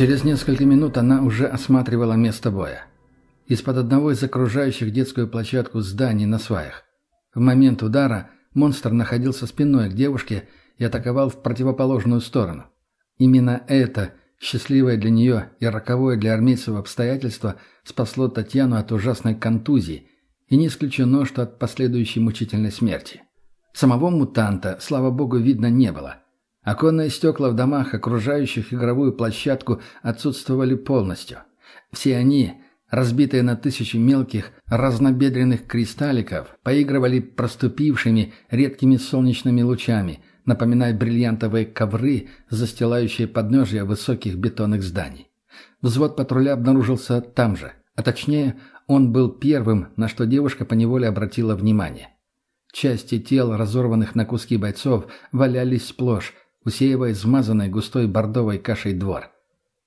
Через несколько минут она уже осматривала место боя. Из-под одного из окружающих детскую площадку зданий на сваях. В момент удара монстр находился спиной к девушке и атаковал в противоположную сторону. Именно это, счастливое для нее и роковое для армейцев обстоятельство, спасло Татьяну от ужасной контузии, и не исключено, что от последующей мучительной смерти. Самого мутанта, слава богу, видно не было. Оконные стекла в домах, окружающих игровую площадку, отсутствовали полностью. Все они, разбитые на тысячи мелких, разнобедренных кристалликов, поигрывали проступившими редкими солнечными лучами, напоминая бриллиантовые ковры, застилающие подножья высоких бетонных зданий. Взвод патруля обнаружился там же, а точнее, он был первым, на что девушка поневоле обратила внимание. Части тел, разорванных на куски бойцов, валялись сплошь, усеивая измазанной густой бордовой кашей двор.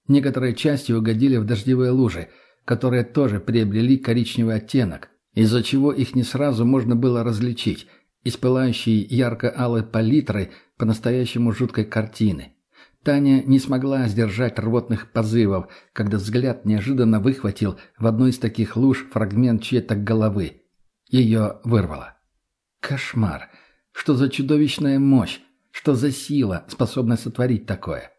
Некоторые части угодили в дождевые лужи, которые тоже приобрели коричневый оттенок, из-за чего их не сразу можно было различить, из пылающей ярко-алой палитры по-настоящему жуткой картины. Таня не смогла сдержать рвотных позывов, когда взгляд неожиданно выхватил в одной из таких луж фрагмент чьей-то головы. Ее вырвало. Кошмар! Что за чудовищная мощь! Что за сила, способная сотворить такое?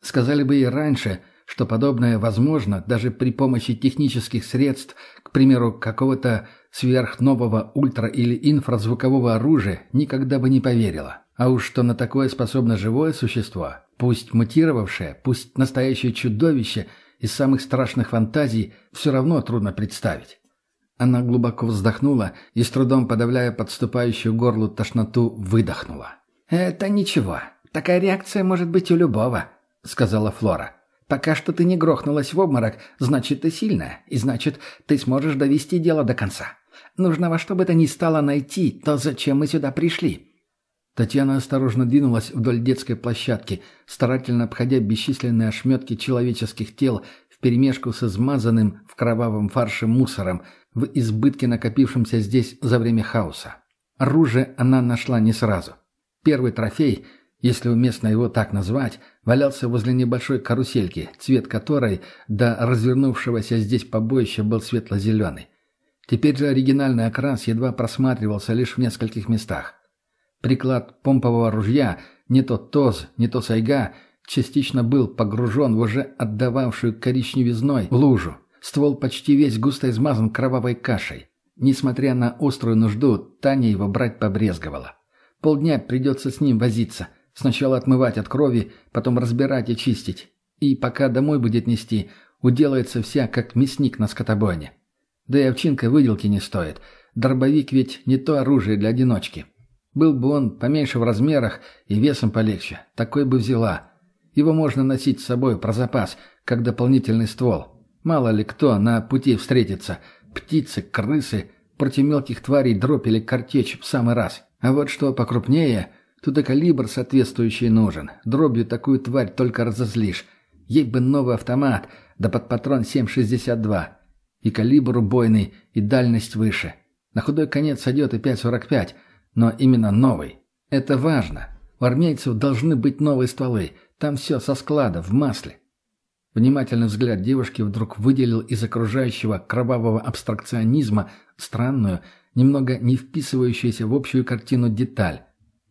Сказали бы и раньше, что подобное возможно даже при помощи технических средств, к примеру, какого-то сверхнового ультра- или инфразвукового оружия, никогда бы не поверила. А уж что на такое способно живое существо, пусть мутировавшее, пусть настоящее чудовище из самых страшных фантазий, все равно трудно представить. Она глубоко вздохнула и, с трудом подавляя подступающую горлу тошноту, выдохнула. «Это ничего. Такая реакция может быть у любого», — сказала Флора. «Пока что ты не грохнулась в обморок, значит, ты сильная, и значит, ты сможешь довести дело до конца. Нужно во что бы то ни стало найти то, зачем мы сюда пришли». Татьяна осторожно двинулась вдоль детской площадки, старательно обходя бесчисленные ошметки человеческих тел вперемешку с измазанным в кровавом фарше мусором, в избытке накопившемся здесь за время хаоса. Оружие она нашла не сразу. Первый трофей, если уместно его так назвать, валялся возле небольшой карусельки, цвет которой до развернувшегося здесь побоища был светло-зеленый. Теперь же оригинальный окрас едва просматривался лишь в нескольких местах. Приклад помпового ружья, не то ТОЗ, не то Сайга, частично был погружен в уже отдававшую коричневизной лужу. Ствол почти весь густо измазан кровавой кашей. Несмотря на острую нужду, Таня его брать побрезговала. Полдня придется с ним возиться. Сначала отмывать от крови, потом разбирать и чистить. И пока домой будет нести, уделается вся, как мясник на скотобойне. Да и овчинка выделки не стоит. Дробовик ведь не то оружие для одиночки. Был бы он поменьше в размерах и весом полегче, такой бы взяла. Его можно носить с собой про запас, как дополнительный ствол. Мало ли кто на пути встретится. Птицы, крысы, против мелких тварей дробь или картечь в самый раз. А вот что покрупнее, тут и калибр соответствующий нужен. Дробью такую тварь только разозлишь. Ей бы новый автомат, да под патрон 7,62. И калибр убойный, и дальность выше. На худой конец сойдет и 5,45, но именно новый. Это важно. У армейцев должны быть новые стволы. Там все со склада, в масле. Внимательный взгляд девушки вдруг выделил из окружающего кровавого абстракционизма странную, немного не вписывающуюся в общую картину деталь,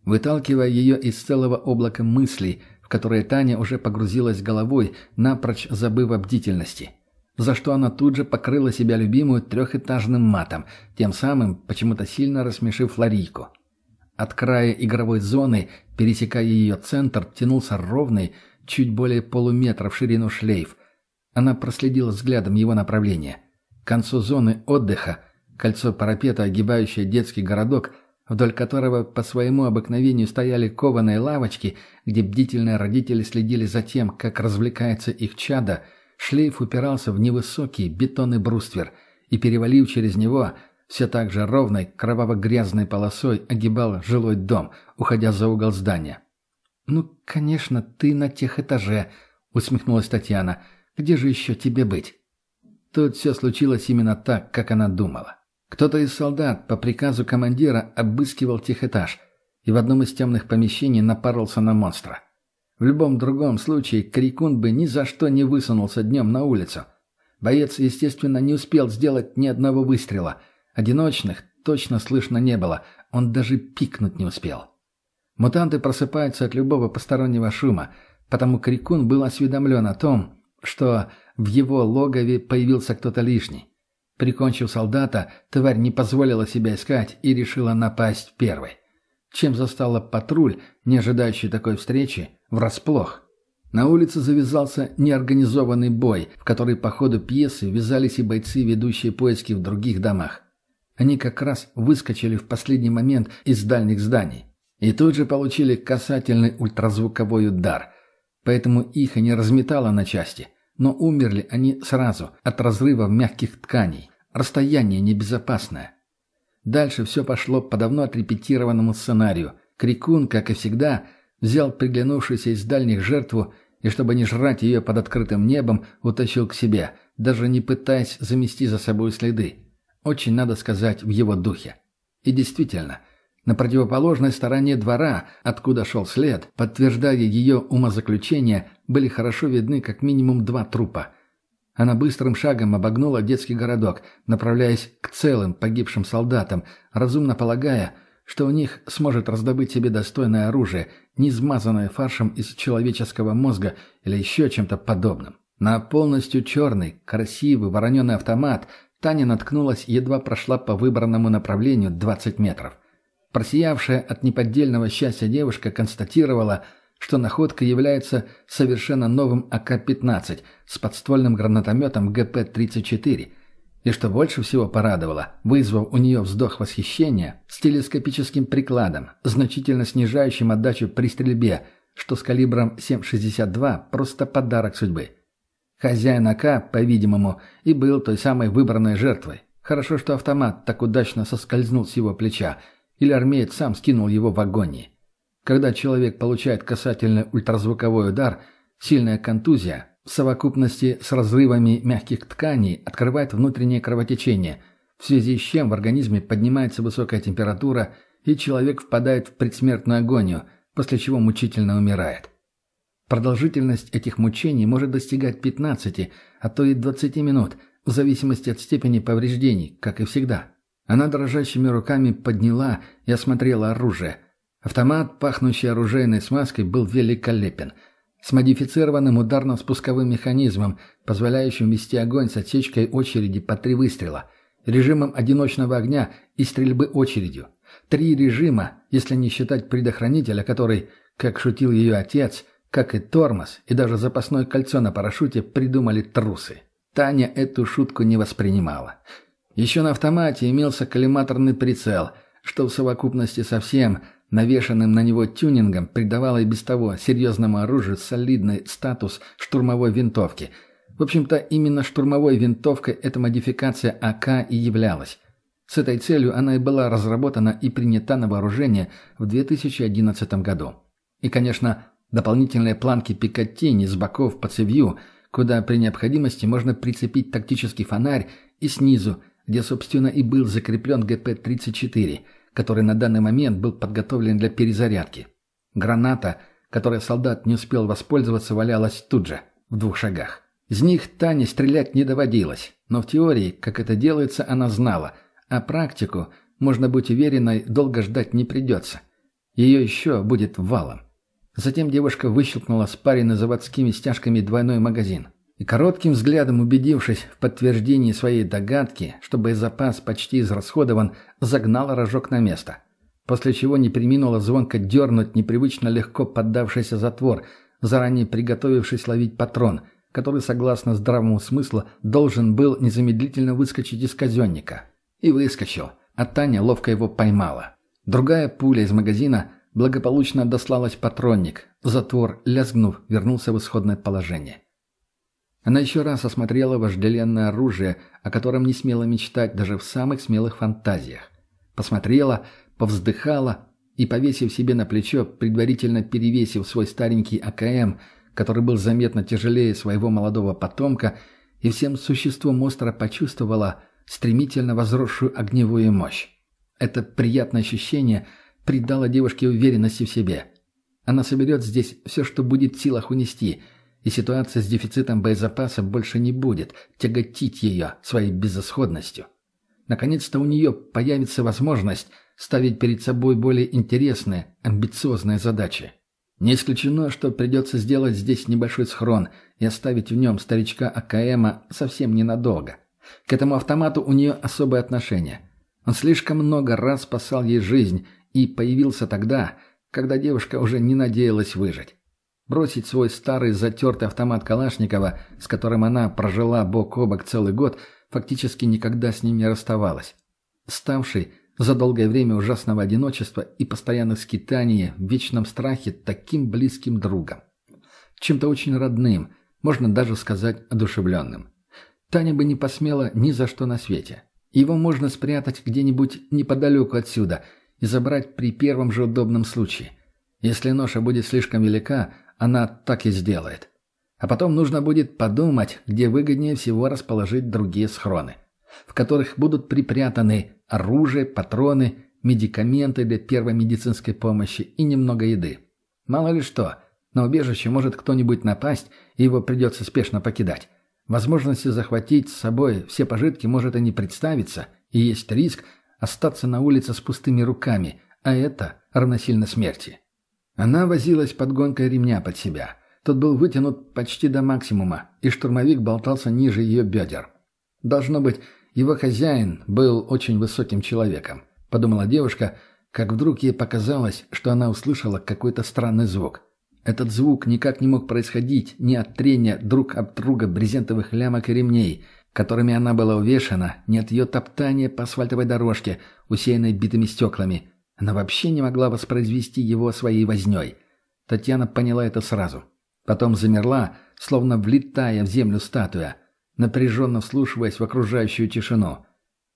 выталкивая ее из целого облака мыслей, в которые Таня уже погрузилась головой, напрочь забыв о бдительности. За что она тут же покрыла себя любимую трехэтажным матом, тем самым почему-то сильно рассмешив Флорийку. От края игровой зоны, пересекая ее центр, тянулся ровный, чуть более полуметра в ширину шлейф. Она проследила взглядом его направление. К концу зоны отдыха – Кольцо парапета, огибающее детский городок, вдоль которого по своему обыкновению стояли кованые лавочки, где бдительные родители следили за тем, как развлекается их чадо, шлейф упирался в невысокий бетонный бруствер и, перевалив через него, все так же ровной, кроваво-грязной полосой огибал жилой дом, уходя за угол здания. «Ну, конечно, ты на тех этаже», — усмехнулась Татьяна. «Где же еще тебе быть?» Тут все случилось именно так, как она думала. Кто-то из солдат по приказу командира обыскивал техэтаж и в одном из темных помещений напарился на монстра. В любом другом случае Крикун бы ни за что не высунулся днем на улицу. Боец, естественно, не успел сделать ни одного выстрела. Одиночных точно слышно не было, он даже пикнуть не успел. Мутанты просыпаются от любого постороннего шума, потому Крикун был осведомлен о том, что в его логове появился кто-то лишний. Прикончив солдата, тварь не позволила себя искать и решила напасть первой. Чем застала патруль, не ожидающий такой встречи, врасплох. На улице завязался неорганизованный бой, в который по ходу пьесы ввязались и бойцы, ведущие поиски в других домах. Они как раз выскочили в последний момент из дальних зданий. И тут же получили касательный ультразвуковой удар. Поэтому их и не разметало на части. Но умерли они сразу, от разрыва мягких тканей. Расстояние небезопасное. Дальше все пошло по давно отрепетированному сценарию. Крикун, как и всегда, взял приглянувшуюся из дальних жертву и, чтобы не жрать ее под открытым небом, утащил к себе, даже не пытаясь замести за собой следы. Очень, надо сказать, в его духе. И действительно, на противоположной стороне двора, откуда шел след, подтверждая ее умозаключение, были хорошо видны как минимум два трупа – она быстрым шагом обогнула детский городок, направляясь к целым погибшим солдатам, разумно полагая, что у них сможет раздобыть себе достойное оружие, не измазанное фаршем из человеческого мозга или еще чем-то подобным. На полностью черный, красивый вороненый автомат Таня наткнулась, едва прошла по выбранному направлению 20 метров. Просиявшая от неподдельного счастья девушка констатировала – что находка является совершенно новым АК-15 с подствольным гранатометом ГП-34, и что больше всего порадовало, вызвав у нее вздох восхищения, с телескопическим прикладом, значительно снижающим отдачу при стрельбе, что с калибром 7,62 просто подарок судьбы. Хозяин АК, по-видимому, и был той самой выбранной жертвой. Хорошо, что автомат так удачно соскользнул с его плеча, или армеец сам скинул его в агонии. Когда человек получает касательный ультразвуковой удар, сильная контузия в совокупности с разрывами мягких тканей открывает внутреннее кровотечение, в связи с чем в организме поднимается высокая температура, и человек впадает в предсмертную агонию, после чего мучительно умирает. Продолжительность этих мучений может достигать 15, а то и 20 минут, в зависимости от степени повреждений, как и всегда. Она дрожащими руками подняла и осмотрела оружие – Автомат, пахнущий оружейной смазкой, был великолепен. С модифицированным ударно-спусковым механизмом, позволяющим вести огонь с отсечкой очереди по три выстрела, режимом одиночного огня и стрельбы очередью. Три режима, если не считать предохранителя, который, как шутил ее отец, как и тормоз, и даже запасное кольцо на парашюте придумали трусы. Таня эту шутку не воспринимала. Еще на автомате имелся коллиматорный прицел, что в совокупности со всем – навешанным на него тюнингом придавало и без того серьезному оружию солидный статус штурмовой винтовки. В общем-то, именно штурмовой винтовкой эта модификация АК и являлась. С этой целью она и была разработана и принята на вооружение в 2011 году. И, конечно, дополнительные планки Пикаттини с боков по цевью, куда при необходимости можно прицепить тактический фонарь, и снизу, где, собственно, и был закреплен ГП-34 – который на данный момент был подготовлен для перезарядки. Граната, которой солдат не успел воспользоваться, валялась тут же, в двух шагах. Из них Тане стрелять не доводилось, но в теории, как это делается, она знала, а практику, можно быть уверенной, долго ждать не придется. Ее еще будет валом. Затем девушка выщелкнула спаренный заводскими стяжками двойной магазин. И коротким взглядом убедившись в подтверждении своей догадки, что боезапас почти израсходован, загнала рожок на место. После чего не приминула звонко дернуть непривычно легко поддавшийся затвор, заранее приготовившись ловить патрон, который, согласно здравому смыслу, должен был незамедлительно выскочить из казенника. И выскочил, а Таня ловко его поймала. Другая пуля из магазина благополучно дослалась патронник. Затвор, лязгнув, вернулся в исходное положение. Она еще раз осмотрела вожделенное оружие, о котором не смела мечтать даже в самых смелых фантазиях. Посмотрела, повздыхала и, повесив себе на плечо, предварительно перевесив свой старенький АКМ, который был заметно тяжелее своего молодого потомка, и всем существом остро почувствовала стремительно возросшую огневую мощь. Это приятное ощущение придало девушке уверенности в себе. Она соберет здесь все, что будет в силах унести, и ситуация с дефицитом боезапаса больше не будет тяготить ее своей безысходностью. Наконец-то у нее появится возможность ставить перед собой более интересные, амбициозные задачи. Не исключено, что придется сделать здесь небольшой схрон и оставить в нем старичка АКМа совсем ненадолго. К этому автомату у нее особое отношение. Он слишком много раз спасал ей жизнь и появился тогда, когда девушка уже не надеялась выжить. Бросить свой старый затертый автомат Калашникова, с которым она прожила бок о бок целый год, фактически никогда с ним не расставалась. Ставший за долгое время ужасного одиночества и постоянных скитаний в вечном страхе таким близким другом. Чем-то очень родным, можно даже сказать одушевленным. Таня бы не посмела ни за что на свете. Его можно спрятать где-нибудь неподалеку отсюда и забрать при первом же удобном случае. Если ноша будет слишком велика, она так и сделает. А потом нужно будет подумать, где выгоднее всего расположить другие схроны, в которых будут припрятаны оружие, патроны, медикаменты для первой медицинской помощи и немного еды. Мало ли что, на убежище может кто-нибудь напасть, и его придется спешно покидать. Возможности захватить с собой все пожитки может и не представиться, и есть риск остаться на улице с пустыми руками, а это равносильно смерти. Она возилась под гонкой ремня под себя. Тот был вытянут почти до максимума, и штурмовик болтался ниже ее бедер. Должно быть, его хозяин был очень высоким человеком, подумала девушка, как вдруг ей показалось, что она услышала какой-то странный звук. Этот звук никак не мог происходить ни от трения друг об друга брезентовых лямок и ремней, которыми она была увешана, ни от ее топтания по асфальтовой дорожке, усеянной битыми стеклами. Она вообще не могла воспроизвести его своей возней. Татьяна поняла это сразу. Потом замерла, словно влетая в землю статуя, напряженно вслушиваясь в окружающую тишину.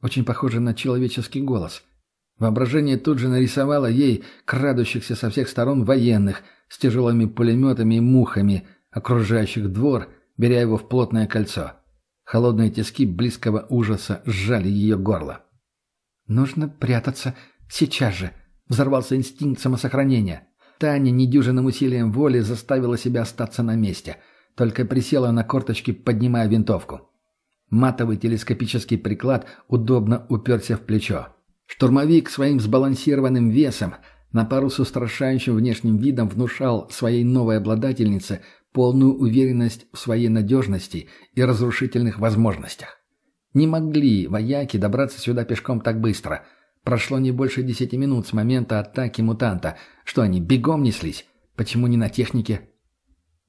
Очень похоже на человеческий голос. Воображение тут же нарисовало ей крадущихся со всех сторон военных – с тяжелыми пулеметами и мухами, окружающих двор, беря его в плотное кольцо. Холодные тиски близкого ужаса сжали ее горло. «Нужно прятаться сейчас же», — взорвался инстинкт самосохранения. Таня недюжинным усилием воли заставила себя остаться на месте, только присела на корточки, поднимая винтовку. Матовый телескопический приклад удобно уперся в плечо. Штурмовик своим сбалансированным весом — на пару с устрашающим внешним видом внушал своей новой обладательнице полную уверенность в своей надежности и разрушительных возможностях. Не могли вояки добраться сюда пешком так быстро. Прошло не больше десяти минут с момента атаки мутанта. Что они, бегом неслись? Почему не на технике?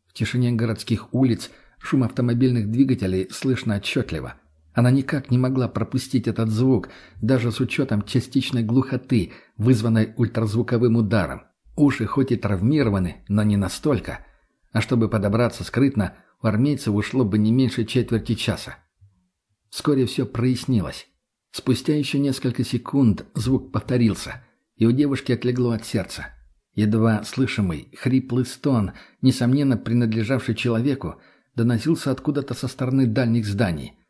В тишине городских улиц шум автомобильных двигателей слышно отчетливо – она никак не могла пропустить этот звук, даже с учетом частичной глухоты, вызванной ультразвуковым ударом. Уши хоть и травмированы, но не настолько. А чтобы подобраться скрытно, у армейцев ушло бы не меньше четверти часа. Вскоре все прояснилось. Спустя еще несколько секунд звук повторился, и у девушки отлегло от сердца. Едва слышимый, хриплый стон, несомненно принадлежавший человеку, доносился откуда-то со стороны дальних зданий –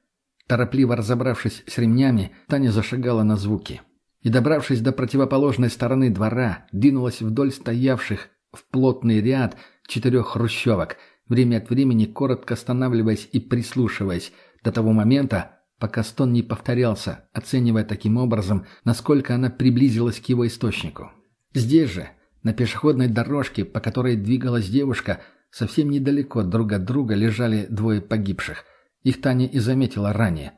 Торопливо разобравшись с ремнями, Таня зашагала на звуки. И, добравшись до противоположной стороны двора, двинулась вдоль стоявших в плотный ряд четырех хрущевок, время от времени коротко останавливаясь и прислушиваясь до того момента, пока стон не повторялся, оценивая таким образом, насколько она приблизилась к его источнику. Здесь же, на пешеходной дорожке, по которой двигалась девушка, совсем недалеко друг от друга лежали двое погибших – их Таня и заметила ранее.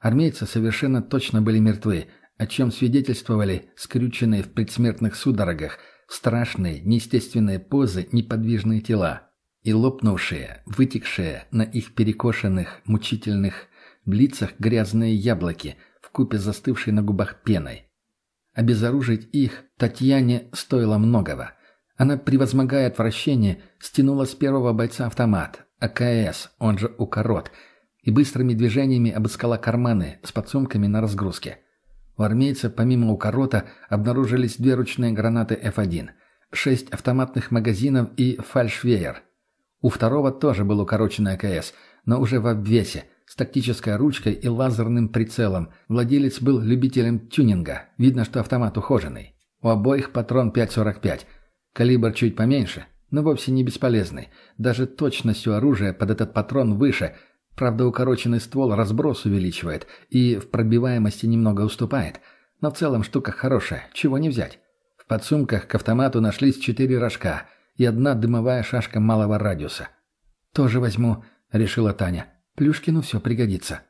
Армейцы совершенно точно были мертвы, о чем свидетельствовали скрюченные в предсмертных судорогах, страшные, неестественные позы, неподвижные тела и лопнувшие, вытекшие на их перекошенных, мучительных лицах грязные яблоки, вкупе застывшей на губах пеной. Обезоружить их Татьяне стоило многого. Она, превозмогая отвращение, стянула с первого бойца автомат, АКС, он же Укорот, и быстрыми движениями обыскала карманы с подсумками на разгрузке. У армейца помимо укорота обнаружились две ручные гранаты F1, шесть автоматных магазинов и фальшвеер. У второго тоже был укороченный АКС, но уже в обвесе, с тактической ручкой и лазерным прицелом. Владелец был любителем тюнинга, видно, что автомат ухоженный. У обоих патрон 5.45. Калибр чуть поменьше, но вовсе не бесполезный. Даже точностью оружия под этот патрон выше. Правда, укороченный ствол разброс увеличивает и в пробиваемости немного уступает. Но в целом штука хорошая, чего не взять. В подсумках к автомату нашлись четыре рожка и одна дымовая шашка малого радиуса. «Тоже возьму», — решила Таня. «Плюшкину все пригодится».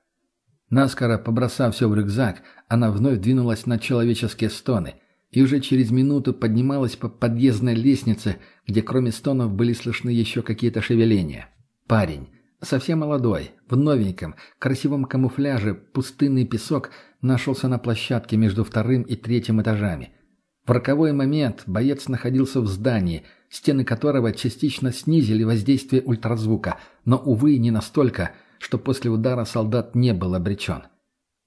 Наскоро побросав все в рюкзак, она вновь двинулась на человеческие стоны и уже через минуту поднималась по подъездной лестнице, где кроме стонов были слышны еще какие-то шевеления. Парень, совсем молодой, в новеньком, красивом камуфляже, пустынный песок, нашелся на площадке между вторым и третьим этажами. В роковой момент боец находился в здании, стены которого частично снизили воздействие ультразвука, но, увы, не настолько – что после удара солдат не был обречен.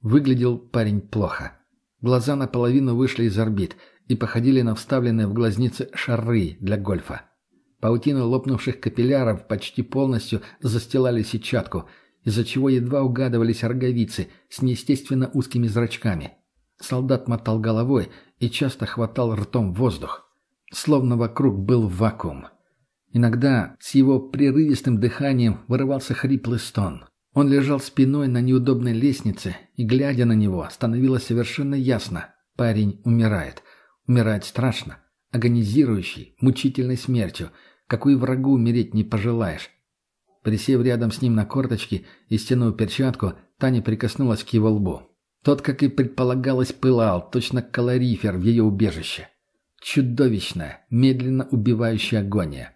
Выглядел парень плохо. Глаза наполовину вышли из орбит и походили на вставленные в глазницы шары для гольфа. Паутины лопнувших капилляров почти полностью застилали сетчатку, из-за чего едва угадывались роговицы с неестественно узкими зрачками. Солдат мотал головой и часто хватал ртом воздух. Словно вокруг был вакуум. Иногда с его прерывистым дыханием вырывался хриплый стон. Он лежал спиной на неудобной лестнице, и, глядя на него, становилось совершенно ясно – парень умирает. Умирает страшно, агонизирующей, мучительной смертью, какой врагу умереть не пожелаешь. Присев рядом с ним на корточки и стянув перчатку, Таня прикоснулась к его лбу. Тот, как и предполагалось, пылал, точно калорифер в ее убежище. Чудовищная, медленно убивающая агония.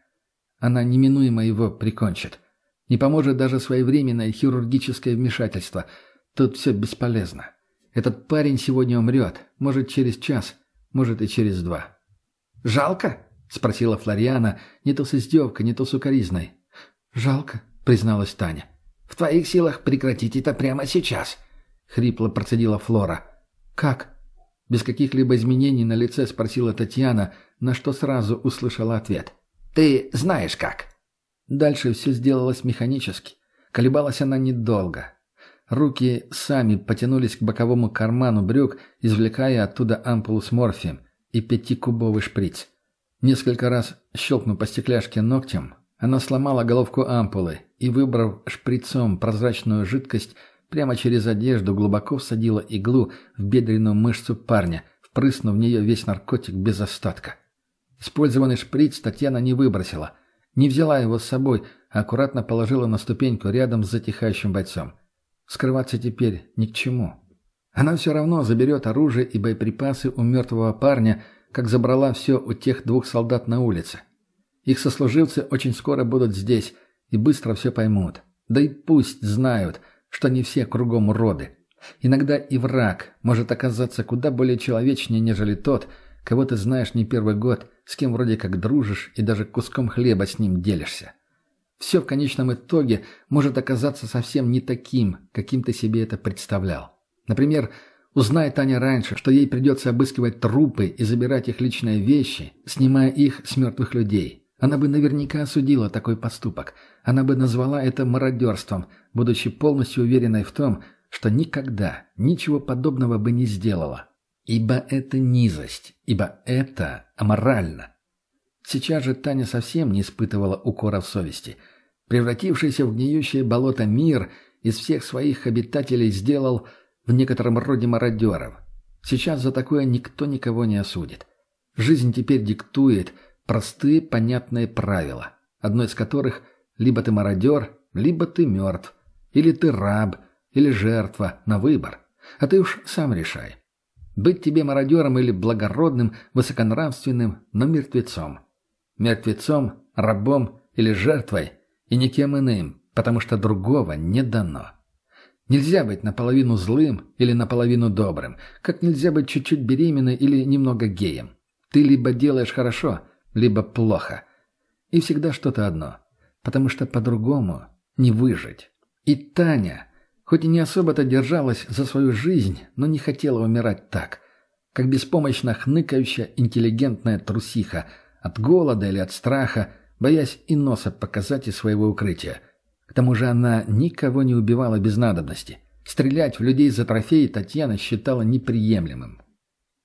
Она неминуемо его прикончит. Не поможет даже своевременное хирургическое вмешательство. Тут все бесполезно. Этот парень сегодня умрет. Может, через час, может и через два. «Жалко?» — спросила Флориана, не то с издевкой, не то с укоризной. «Жалко», — призналась Таня. «В твоих силах прекратить это прямо сейчас», — хрипло процедила Флора. «Как?» Без каких-либо изменений на лице спросила Татьяна, на что сразу услышала ответ. Ты знаешь как». Дальше все сделалось механически. Колебалась она недолго. Руки сами потянулись к боковому карману брюк, извлекая оттуда ампулу с морфием и пятикубовый шприц. Несколько раз щелкнув по стекляшке ногтем, она сломала головку ампулы и, выбрав шприцом прозрачную жидкость, прямо через одежду глубоко всадила иглу в бедренную мышцу парня, впрыснув в нее весь наркотик без остатка. Использованный шприц Татьяна не выбросила. Не взяла его с собой, а аккуратно положила на ступеньку рядом с затихающим бойцом. Скрываться теперь ни к чему. Она все равно заберет оружие и боеприпасы у мертвого парня, как забрала все у тех двух солдат на улице. Их сослуживцы очень скоро будут здесь и быстро все поймут. Да и пусть знают, что не все кругом уроды. Иногда и враг может оказаться куда более человечнее, нежели тот, кого ты знаешь не первый год с кем вроде как дружишь и даже куском хлеба с ним делишься. Все в конечном итоге может оказаться совсем не таким, каким ты себе это представлял. Например, узнай Таня раньше, что ей придется обыскивать трупы и забирать их личные вещи, снимая их с мертвых людей. Она бы наверняка осудила такой поступок. Она бы назвала это мародерством, будучи полностью уверенной в том, что никогда ничего подобного бы не сделала. Ибо это низость, ибо это аморально. Сейчас же Таня совсем не испытывала укора в совести. Превратившийся в гниющее болото мир из всех своих обитателей сделал в некотором роде мародеров. Сейчас за такое никто никого не осудит. Жизнь теперь диктует простые понятные правила, одно из которых либо ты мародер, либо ты мертв, или ты раб, или жертва, на выбор. А ты уж сам решай. Быть тебе мародером или благородным, высоконравственным, но мертвецом. Мертвецом, рабом или жертвой, и никем иным, потому что другого не дано. Нельзя быть наполовину злым или наполовину добрым, как нельзя быть чуть-чуть беременной или немного геем. Ты либо делаешь хорошо, либо плохо. И всегда что-то одно, потому что по-другому не выжить. И Таня Хоть и не особо-то держалась за свою жизнь, но не хотела умирать так, как беспомощно хныкающая интеллигентная трусиха, от голода или от страха, боясь и носа показать из своего укрытия. К тому же она никого не убивала без надобности. Стрелять в людей за трофеи Татьяна считала неприемлемым.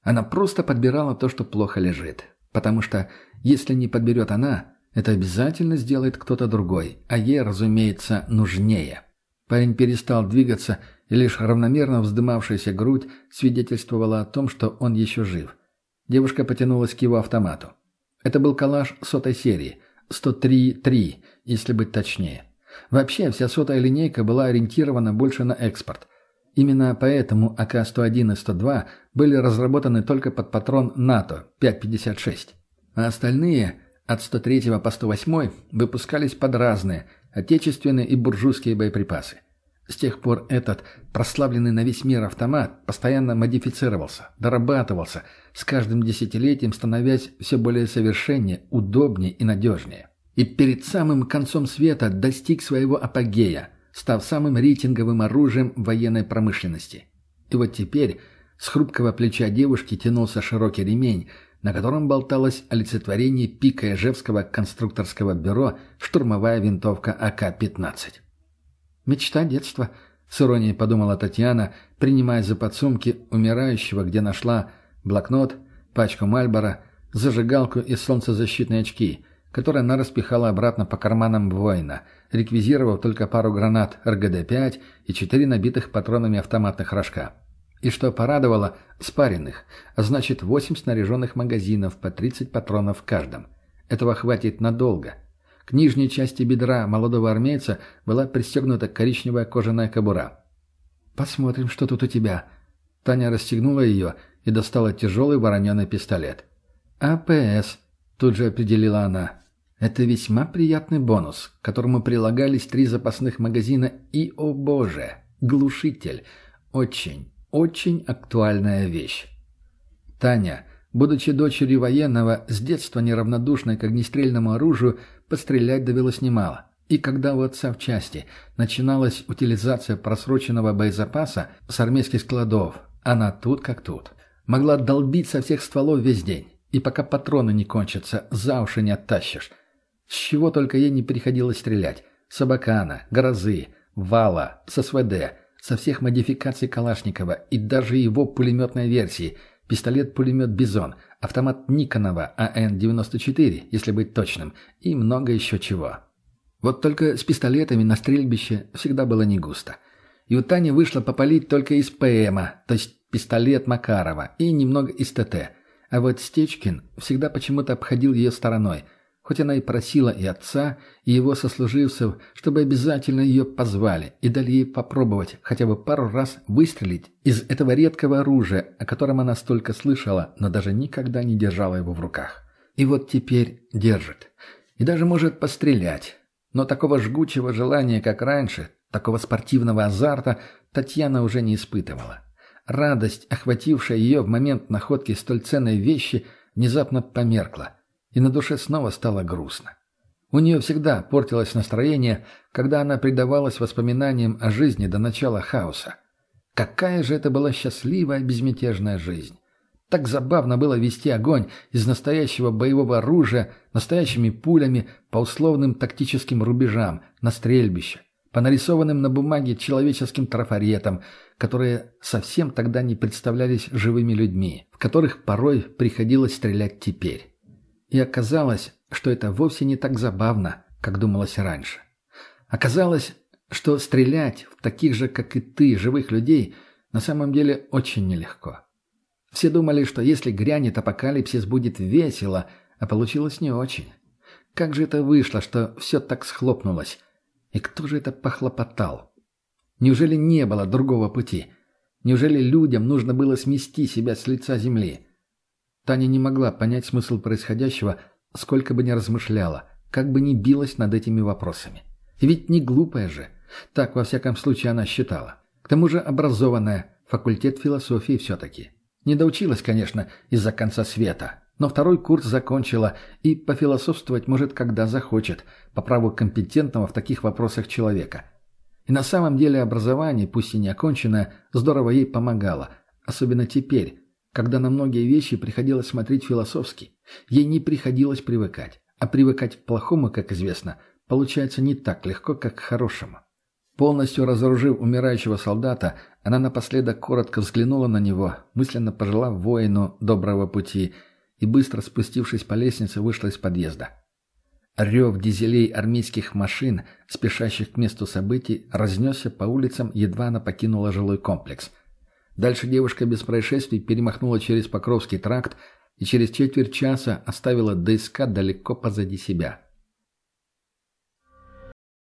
Она просто подбирала то, что плохо лежит. Потому что, если не подберет она, это обязательно сделает кто-то другой, а ей, разумеется, нужнее. Парень перестал двигаться, и лишь равномерно вздымавшаяся грудь свидетельствовала о том, что он еще жив. Девушка потянулась к его автомату. Это был калаш сотой серии, 103-3, если быть точнее. Вообще, вся сотая линейка была ориентирована больше на экспорт. Именно поэтому АК-101 и 102 были разработаны только под патрон НАТО 5.56. А остальные, от 103 по 108, выпускались под разные, отечественные и буржуйские боеприпасы. С тех пор этот, прославленный на весь мир автомат, постоянно модифицировался, дорабатывался, с каждым десятилетием становясь все более совершеннее, удобнее и надежнее и перед самым концом света достиг своего апогея, став самым рейтинговым оружием военной промышленности. И вот теперь с хрупкого плеча девушки тянулся широкий ремень, на котором болталось олицетворение пика Ижевского конструкторского бюро штурмовая винтовка АК-15. «Мечта детства», — с иронией подумала Татьяна, принимая за подсумки умирающего, где нашла блокнот, пачку Мальбора, зажигалку и солнцезащитные очки — которые она распихала обратно по карманам воина, реквизировав только пару гранат РГД-5 и четыре набитых патронами автоматных рожка. И что порадовало, спаренных, а значит 8 снаряженных магазинов по 30 патронов в каждом. Этого хватит надолго. К нижней части бедра молодого армейца была пристегнута коричневая кожаная кобура. «Посмотрим, что тут у тебя». Таня расстегнула ее и достала тяжелый вороненый пистолет. «АПС», — тут же определила она. Это весьма приятный бонус, к которому прилагались три запасных магазина и, о боже, глушитель. Очень, очень актуальная вещь. Таня, будучи дочерью военного, с детства неравнодушной к огнестрельному оружию, пострелять довелось немало. И когда у отца в части начиналась утилизация просроченного боезапаса с армейских складов, она тут как тут. Могла долбить со всех стволов весь день. И пока патроны не кончатся, за уши не оттащишь. С чего только ей не приходилось стрелять. Собакана, Грозы, Вала, с СВД, со всех модификаций Калашникова и даже его пулеметной версии. Пистолет-пулемет «Бизон», автомат Никонова АН-94, если быть точным, и много еще чего. Вот только с пистолетами на стрельбище всегда было не густо. И у Тани вышло попалить только из ПМа, то есть пистолет Макарова, и немного из ТТ. А вот Стечкин всегда почему-то обходил ее стороной – Хоть она и просила и отца, и его сослуживцев, чтобы обязательно ее позвали и дали ей попробовать хотя бы пару раз выстрелить из этого редкого оружия, о котором она столько слышала, но даже никогда не держала его в руках. И вот теперь держит. И даже может пострелять. Но такого жгучего желания, как раньше, такого спортивного азарта Татьяна уже не испытывала. Радость, охватившая ее в момент находки столь ценной вещи, внезапно померкла и на душе снова стало грустно. У нее всегда портилось настроение, когда она предавалась воспоминаниям о жизни до начала хаоса. Какая же это была счастливая, безмятежная жизнь! Так забавно было вести огонь из настоящего боевого оружия, настоящими пулями по условным тактическим рубежам, на стрельбище, по нарисованным на бумаге человеческим трафаретам, которые совсем тогда не представлялись живыми людьми, в которых порой приходилось стрелять теперь. И оказалось, что это вовсе не так забавно, как думалось раньше. Оказалось, что стрелять в таких же, как и ты, живых людей, на самом деле очень нелегко. Все думали, что если грянет апокалипсис, будет весело, а получилось не очень. Как же это вышло, что все так схлопнулось? И кто же это похлопотал? Неужели не было другого пути? Неужели людям нужно было смести себя с лица земли? Таня не могла понять смысл происходящего, сколько бы ни размышляла, как бы ни билась над этими вопросами. Ведь не глупая же. Так, во всяком случае, она считала. К тому же образованная, факультет философии все-таки. Не доучилась, конечно, из-за конца света, но второй курс закончила и пофилософствовать может, когда захочет, по праву компетентного в таких вопросах человека. И на самом деле образование, пусть и не оконченное, здорово ей помогало, особенно теперь, когда на многие вещи приходилось смотреть философски. Ей не приходилось привыкать. А привыкать к плохому, как известно, получается не так легко, как к хорошему. Полностью разоружив умирающего солдата, она напоследок коротко взглянула на него, мысленно пожелав воину доброго пути, и, быстро спустившись по лестнице, вышла из подъезда. Рев дизелей армейских машин, спешащих к месту событий, разнесся по улицам, едва она покинула жилой комплекс. Дальше девушка без происшествий перемахнула через Покровский тракт и через четверть часа оставила ДСК далеко позади себя.